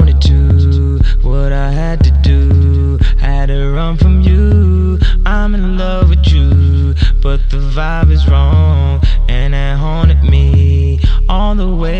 wanted to, what I had to do. Had to run from you. I'm in love with you, but the vibe is wrong, and that haunted me all the way.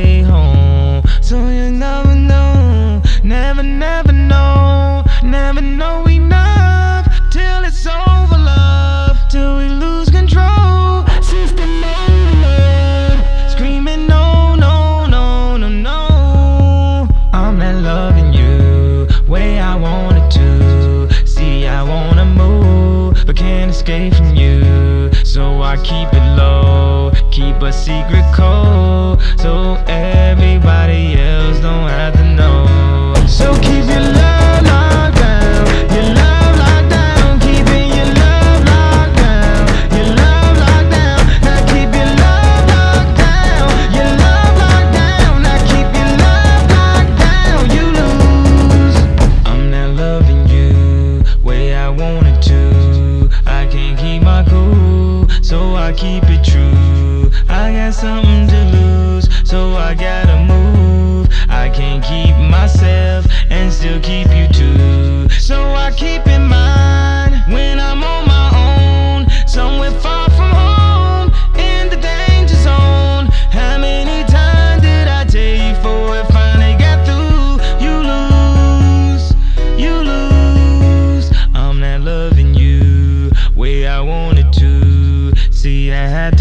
escape from you. So I keep it low Keep a secret code So everybody so I keep it true. I got something to lose.